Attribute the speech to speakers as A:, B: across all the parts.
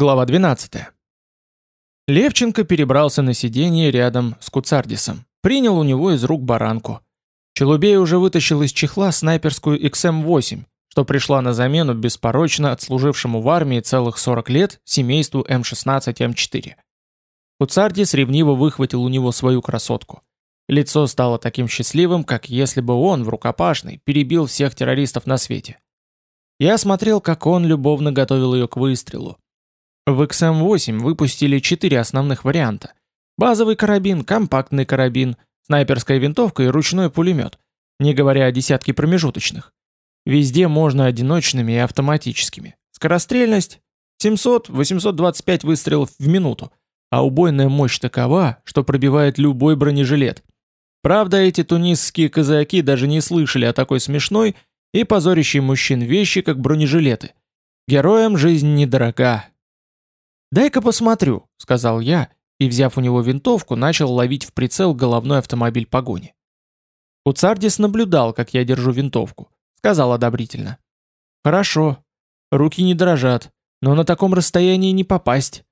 A: Глава 12. Левченко перебрался на сиденье рядом с Куцардисом. Принял у него из рук баранку. Челубей уже вытащил из чехла снайперскую XM-8, что пришла на замену беспорочно отслужившему в армии целых 40 лет семейству М16М4. Куцардис ревниво выхватил у него свою красотку. Лицо стало таким счастливым, как если бы он в рукопашной перебил всех террористов на свете. Я смотрел, как он любовно готовил ее к выстрелу, в XM8 выпустили четыре основных варианта. Базовый карабин, компактный карабин, снайперская винтовка и ручной пулемет, не говоря о десятке промежуточных. Везде можно одиночными и автоматическими. Скорострельность 700-825 выстрелов в минуту, а убойная мощь такова, что пробивает любой бронежилет. Правда, эти тунисские казаки даже не слышали о такой смешной и позорящей мужчин вещи, как бронежилеты. Героям жизнь недорога, «Дай-ка посмотрю», — сказал я, и, взяв у него винтовку, начал ловить в прицел головной автомобиль погони. Уцардис наблюдал, как я держу винтовку. Сказал одобрительно. «Хорошо. Руки не дрожат, но на таком расстоянии не попасть».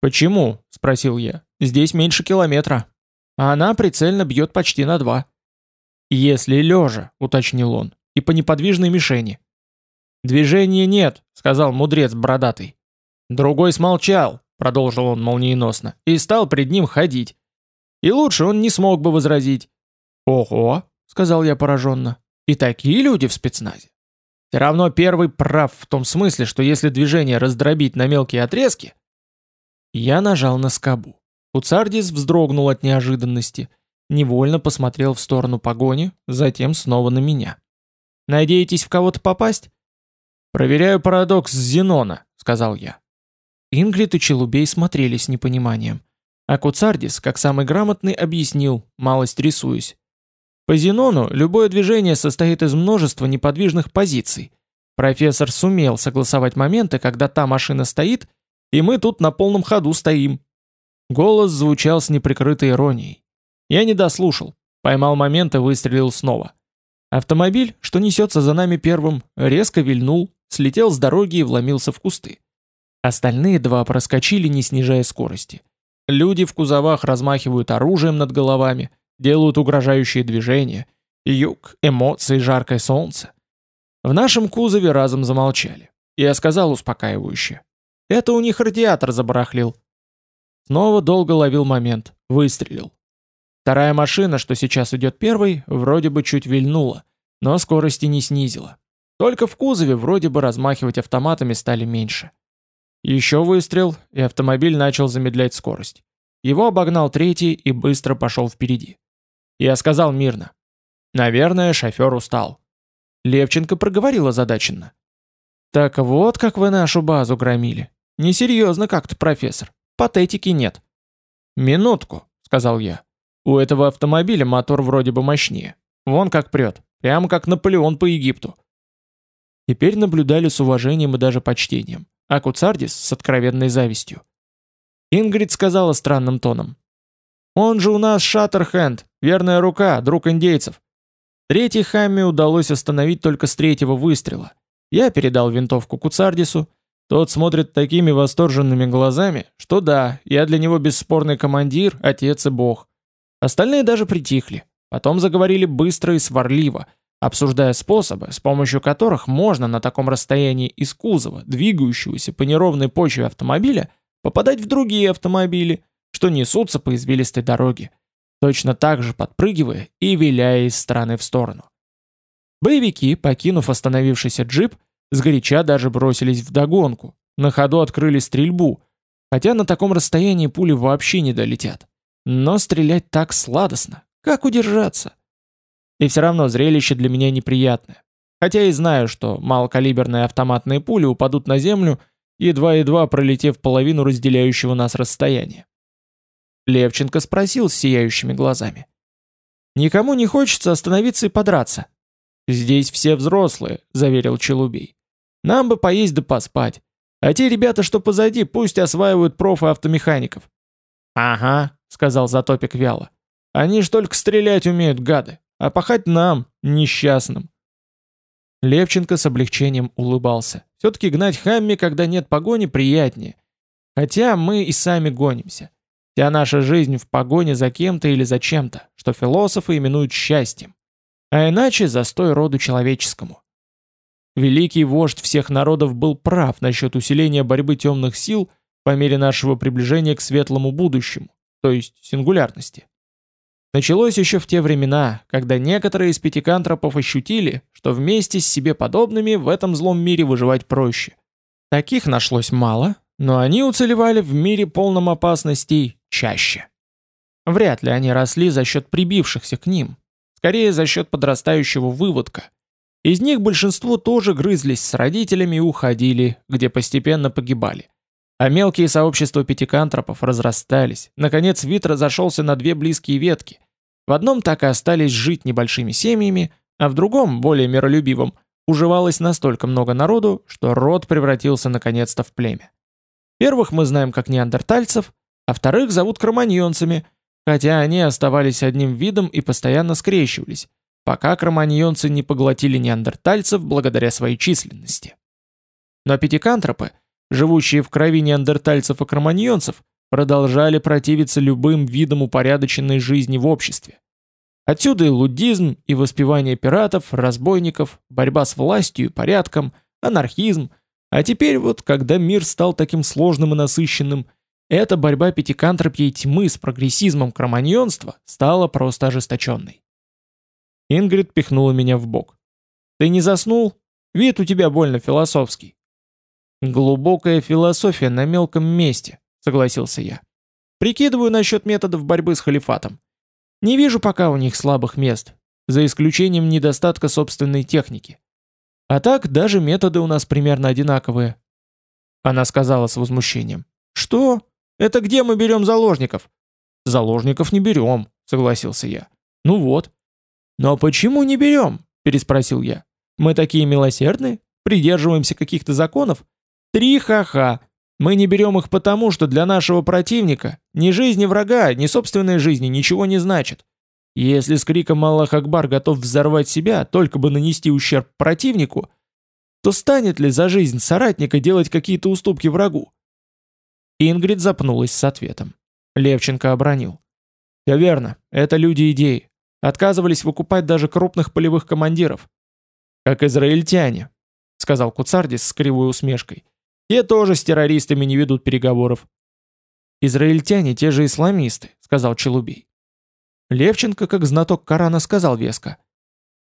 A: «Почему?» — спросил я. «Здесь меньше километра. А она прицельно бьет почти на два». «Если лежа», — уточнил он, — «и по неподвижной мишени». «Движения нет», — сказал мудрец бородатый. Другой смолчал, продолжил он молниеносно, и стал пред ним ходить. И лучше он не смог бы возразить. «Ого!» — сказал я пораженно. «И такие люди в спецназе?» Все равно первый прав в том смысле, что если движение раздробить на мелкие отрезки... Я нажал на скобу. Уцардис вздрогнул от неожиданности, невольно посмотрел в сторону погони, затем снова на меня. «Надеетесь в кого-то попасть?» «Проверяю парадокс Зенона», — сказал я. Ингрид и Челубей смотрели с непониманием. А Куцардис, как самый грамотный, объяснил, малость рисуясь. По Зенону любое движение состоит из множества неподвижных позиций. Профессор сумел согласовать моменты, когда та машина стоит, и мы тут на полном ходу стоим. Голос звучал с неприкрытой иронией. Я не дослушал, поймал момент и выстрелил снова. Автомобиль, что несется за нами первым, резко вильнул, слетел с дороги и вломился в кусты. Остальные два проскочили, не снижая скорости. Люди в кузовах размахивают оружием над головами, делают угрожающие движения. Юг, эмоции, жаркое солнце. В нашем кузове разом замолчали. Я сказал успокаивающе. Это у них радиатор забарахлил. Снова долго ловил момент. Выстрелил. Вторая машина, что сейчас идет первой, вроде бы чуть вильнула, но скорости не снизила. Только в кузове вроде бы размахивать автоматами стали меньше. Еще выстрел, и автомобиль начал замедлять скорость. Его обогнал третий и быстро пошел впереди. Я сказал мирно. Наверное, шофер устал. Левченко проговорил озадаченно. «Так вот, как вы нашу базу громили. Несерьезно как-то, профессор. Патетики нет». «Минутку», — сказал я. «У этого автомобиля мотор вроде бы мощнее. Вон как прет. Прямо как Наполеон по Египту». Теперь наблюдали с уважением и даже почтением а Куцардис с откровенной завистью. Ингрид сказала странным тоном. «Он же у нас Шаттерхенд, верная рука, друг индейцев. Третий Хамми удалось остановить только с третьего выстрела. Я передал винтовку Куцардису. Тот смотрит такими восторженными глазами, что да, я для него бесспорный командир, отец и бог. Остальные даже притихли. Потом заговорили быстро и сварливо – обсуждая способы, с помощью которых можно на таком расстоянии из кузова, двигающегося по неровной почве автомобиля, попадать в другие автомобили, что несутся по извилистой дороге, точно так же подпрыгивая и виляя из стороны в сторону. Боевики, покинув остановившийся джип, сгоряча даже бросились в догонку, на ходу открыли стрельбу, хотя на таком расстоянии пули вообще не долетят. Но стрелять так сладостно, как удержаться? И все равно зрелище для меня неприятное. Хотя и знаю, что малокалиберные автоматные пули упадут на землю, едва-едва пролетев половину разделяющего нас расстояния. Левченко спросил с сияющими глазами. «Никому не хочется остановиться и подраться?» «Здесь все взрослые», — заверил Челубей. «Нам бы поесть да поспать. А те ребята, что позади, пусть осваивают профы автомехаников». «Ага», — сказал Затопик вяло. «Они ж только стрелять умеют, гады а пахать нам, несчастным. Левченко с облегчением улыбался. Все-таки гнать Хамми, когда нет погони, приятнее. Хотя мы и сами гонимся. Вся наша жизнь в погоне за кем-то или за чем-то, что философы именуют счастьем. А иначе застой роду человеческому. Великий вождь всех народов был прав насчет усиления борьбы темных сил по мере нашего приближения к светлому будущему, то есть сингулярности. Началось еще в те времена, когда некоторые из пятикантропов ощутили, что вместе с себе подобными в этом злом мире выживать проще. Таких нашлось мало, но они уцелевали в мире полном опасностей чаще. Вряд ли они росли за счет прибившихся к ним, скорее за счет подрастающего выводка. Из них большинство тоже грызлись с родителями и уходили, где постепенно погибали. А мелкие сообщества пятикантропов разрастались. Наконец вид разошелся на две близкие ветки. В одном так и остались жить небольшими семьями, а в другом, более миролюбивом, уживалось настолько много народу, что род превратился наконец-то в племя. Первых мы знаем как неандертальцев, а вторых зовут кроманьонцами, хотя они оставались одним видом и постоянно скрещивались, пока кроманьонцы не поглотили неандертальцев благодаря своей численности. Но пятикантропы, живущие в крови неандертальцев и кроманьонцев, продолжали противиться любым видам упорядоченной жизни в обществе. Отсюда и лудизм, и воспевание пиратов, разбойников, борьба с властью и порядком, анархизм, а теперь вот, когда мир стал таким сложным и насыщенным, эта борьба пятикантропьей тьмы с прогрессизмом кроманьонства стала просто ожесточенной. Ингрид пихнула меня в бок. «Ты не заснул? Вид у тебя больно философский». «Глубокая философия на мелком месте», согласился я. Прикидываю насчет методов борьбы с халифатом. Не вижу пока у них слабых мест, за исключением недостатка собственной техники. А так даже методы у нас примерно одинаковые. Она сказала с возмущением. Что? Это где мы берем заложников? Заложников не берем, согласился я. Ну вот. Но почему не берем? Переспросил я. Мы такие милосердные? Придерживаемся каких-то законов? Три ха-ха. Мы не берем их потому, что для нашего противника ни жизни врага, ни собственной жизни ничего не значит. Если с криком «Аллах Акбар» готов взорвать себя, только бы нанести ущерб противнику, то станет ли за жизнь соратника делать какие-то уступки врагу? Ингрид запнулась с ответом. Левченко обронил. «Все верно, это люди идеи. Отказывались выкупать даже крупных полевых командиров. Как израильтяне», — сказал Куцардис с кривой усмешкой. Те тоже с террористами не ведут переговоров. Израильтяне те же исламисты, сказал Челубей. Левченко, как знаток Корана, сказал веско.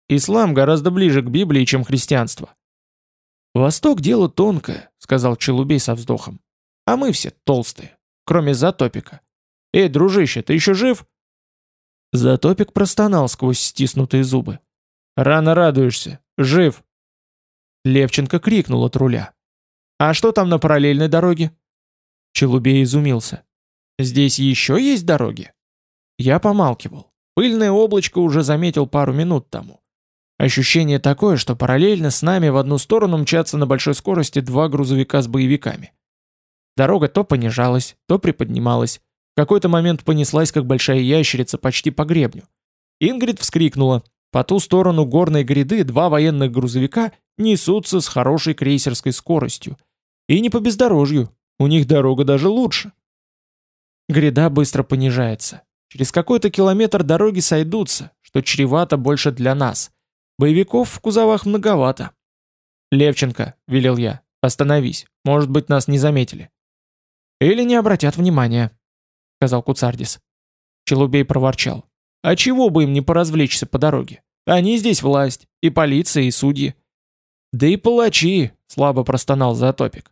A: Ислам гораздо ближе к Библии, чем христианство. Восток дело тонкое, сказал Челубей со вздохом. А мы все толстые, кроме Затопика. Эй, дружище, ты еще жив? Затопик простонал сквозь стиснутые зубы. Рано радуешься. Жив. Левченко крикнул от руля. «А что там на параллельной дороге?» Челубей изумился. «Здесь еще есть дороги?» Я помалкивал. Пыльное облачко уже заметил пару минут тому. Ощущение такое, что параллельно с нами в одну сторону мчатся на большой скорости два грузовика с боевиками. Дорога то понижалась, то приподнималась. В какой-то момент понеслась, как большая ящерица, почти по гребню. Ингрид вскрикнула. По ту сторону горной гряды два военных грузовика несутся с хорошей крейсерской скоростью — и не по бездорожью, у них дорога даже лучше. Гряда быстро понижается. Через какой-то километр дороги сойдутся, что чревато больше для нас. Боевиков в кузовах многовато. «Левченко», — велел я, — «остановись, может быть, нас не заметили». «Или не обратят внимания», — сказал Куцардис. Челубей проворчал. «А чего бы им не поразвлечься по дороге? Они здесь власть, и полиция, и судьи». «Да и палачи», — слабо простонал Затопик.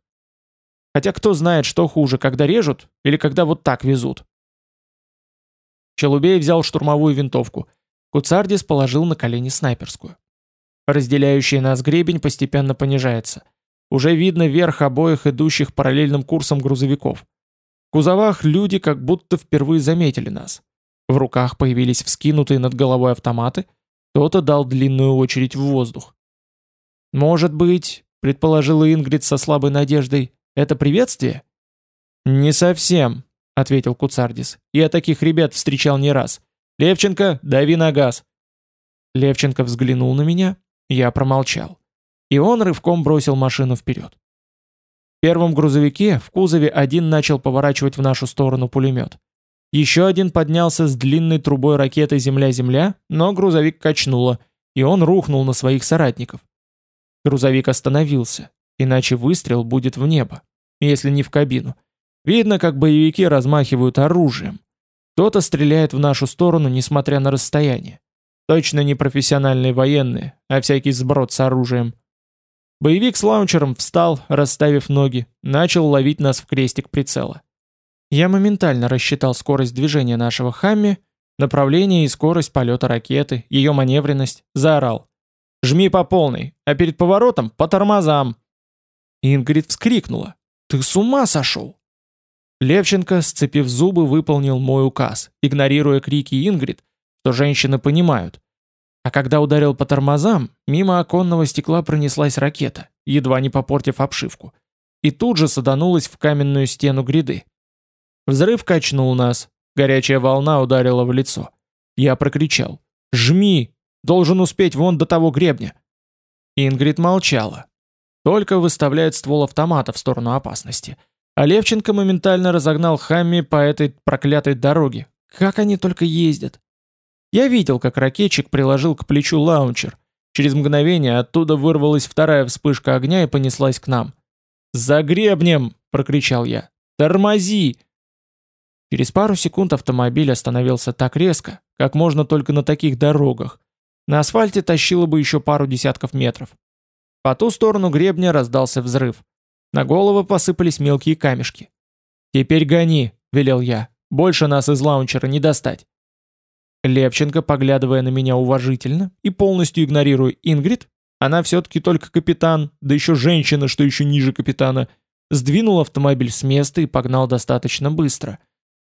A: Хотя кто знает, что хуже, когда режут или когда вот так везут. Челубей взял штурмовую винтовку. Куцардис положил на колени снайперскую. Разделяющий нас гребень постепенно понижается. Уже видно верх обоих идущих параллельным курсом грузовиков. В кузовах люди как будто впервые заметили нас. В руках появились вскинутые над головой автоматы, кто-то дал длинную очередь в воздух. «Может быть», — предположила Ингрид со слабой надеждой, это приветствие? Не совсем, ответил Куцардис. Я таких ребят встречал не раз. Левченко, дави на газ. Левченко взглянул на меня, я промолчал. И он рывком бросил машину вперед. В первом грузовике в кузове один начал поворачивать в нашу сторону пулемет. Еще один поднялся с длинной трубой ракеты «Земля-Земля», но грузовик качнуло, и он рухнул на своих соратников. Грузовик остановился, иначе выстрел будет в небо, если не в кабину. Видно, как боевики размахивают оружием. Кто-то стреляет в нашу сторону, несмотря на расстояние. Точно не профессиональные военные, а всякий сброд с оружием. Боевик с лаунчером встал, расставив ноги, начал ловить нас в крестик прицела. Я моментально рассчитал скорость движения нашего Хамми, направление и скорость полета ракеты, ее маневренность, заорал. «Жми по полной, а перед поворотом по тормозам!» Ингрид вскрикнула. «Ты с ума сошел?» Левченко, сцепив зубы, выполнил мой указ, игнорируя крики Ингрид, что женщины понимают. А когда ударил по тормозам, мимо оконного стекла пронеслась ракета, едва не попортив обшивку, и тут же саданулась в каменную стену гряды. Взрыв качнул нас, горячая волна ударила в лицо. Я прокричал «Жми! Должен успеть вон до того гребня!» Ингрид молчала. Только выставляет ствол автомата в сторону опасности. А Левченко моментально разогнал Хамми по этой проклятой дороге. Как они только ездят. Я видел, как ракетчик приложил к плечу лаунчер. Через мгновение оттуда вырвалась вторая вспышка огня и понеслась к нам. «За гребнем!» — прокричал я. «Тормози!» Через пару секунд автомобиль остановился так резко, как можно только на таких дорогах. На асфальте тащило бы еще пару десятков метров. По ту сторону гребня раздался взрыв. На голову посыпались мелкие камешки. «Теперь гони», — велел я. «Больше нас из лаунчера не достать». Левченко, поглядывая на меня уважительно и полностью игнорируя Ингрид, она все-таки только капитан, да еще женщина, что еще ниже капитана, сдвинул автомобиль с места и погнал достаточно быстро.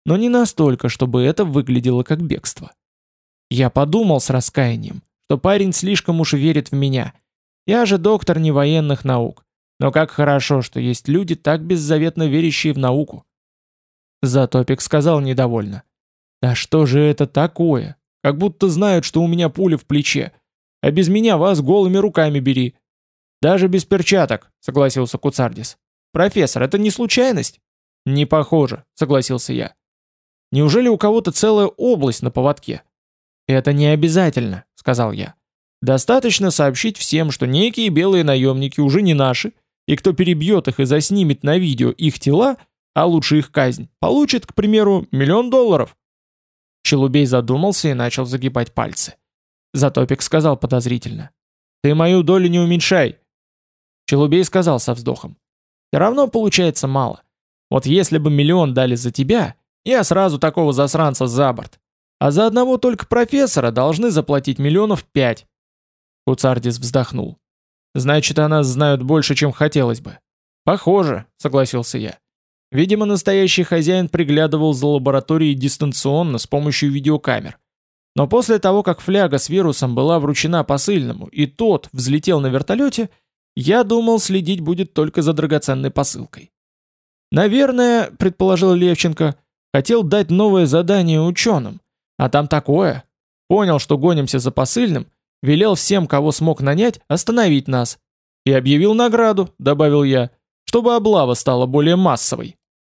A: Но не настолько, чтобы это выглядело как бегство. Я подумал с раскаянием, что парень слишком уж верит в меня. Я же доктор не военных наук. Но как хорошо, что есть люди, так беззаветно верящие в науку. Затопик сказал недовольно. Да что же это такое? Как будто знают, что у меня пуля в плече. А без меня вас голыми руками бери. Даже без перчаток, согласился Куцардис. Профессор, это не случайность? Не похоже, согласился я. Неужели у кого-то целая область на поводке? Это не обязательно, сказал я. Достаточно сообщить всем, что некие белые наемники уже не наши, и кто перебьет их и заснимет на видео их тела, а лучше их казнь, получит, к примеру, миллион долларов. Челубей задумался и начал загибать пальцы. Затопик сказал подозрительно. «Ты мою долю не уменьшай!» Челубей сказал со вздохом. «Все равно получается мало. Вот если бы миллион дали за тебя, я сразу такого засранца за борт. А за одного только профессора должны заплатить миллионов пять». Куцардис вздохнул. «Значит, о нас знают больше, чем хотелось бы». «Похоже», — согласился я. Видимо, настоящий хозяин приглядывал за лабораторией дистанционно с помощью видеокамер. Но после того, как фляга с вирусом была вручена посыльному, и тот взлетел на вертолете, я думал, следить будет только за драгоценной посылкой. «Наверное, — предположил Левченко, — хотел дать новое задание ученым. А там такое. Понял, что гонимся за посыльным, велел всем, кого смог нанять, остановить нас. И объявил награду, — добавил я, — чтобы облава стала более массовой.